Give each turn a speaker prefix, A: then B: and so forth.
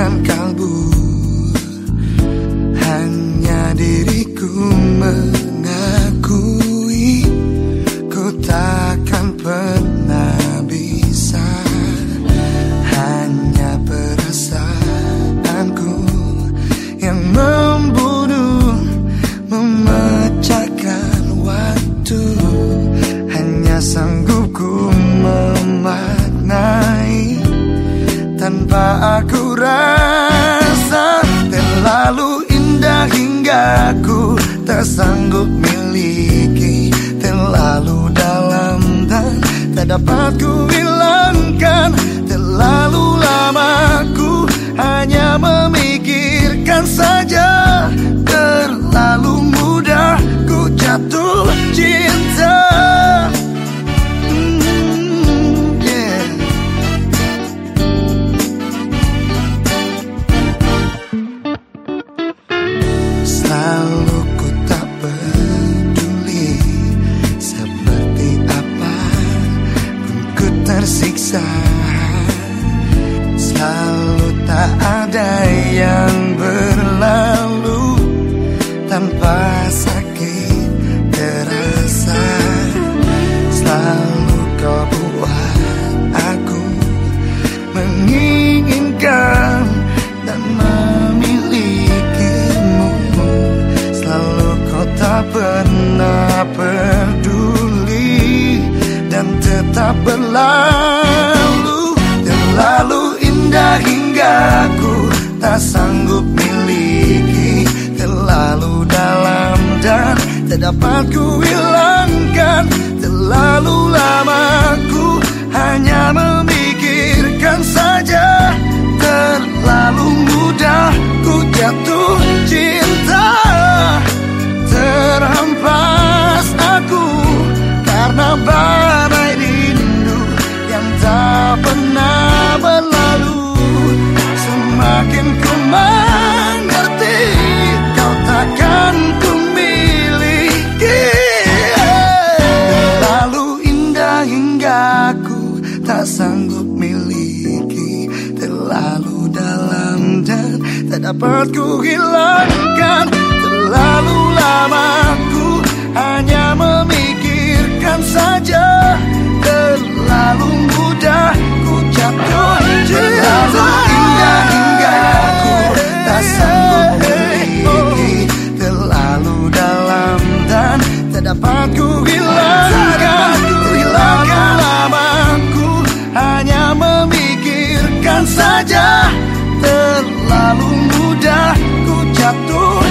A: takkan kalbu Hanya diriku mengakui Ku takkan pernah bisa. Hanya perasaanku Yang membunuh Memecahkan waktu. Hanya sanggup ku memaknai tanpa aku rasa Terlalu indah hingga ku tak sanggup miliki. Terlalu dalam dan tak dapat ku hilangkan tersiksa. Selalu tak ada yang berlalu Tanpa sakit Tetap berlalu Terlalu indah hingga aku tak sanggup miliki. Terlalu dalam dan tak dapat ku hilangkan. Terlalu lama ku hanya memikirkan saja. Terlalu mudah ku jatuh cinta. Terhempas aku karena badai Ku kau takkan ku miliki. Terlalu indah hingga aku tak sanggup miliki. Terlalu dalam dan tak dapat ku hilang Dapat ku hilangkan Lama-lamaku hanya memikirkan saja Terlalu mudah ku jatuh.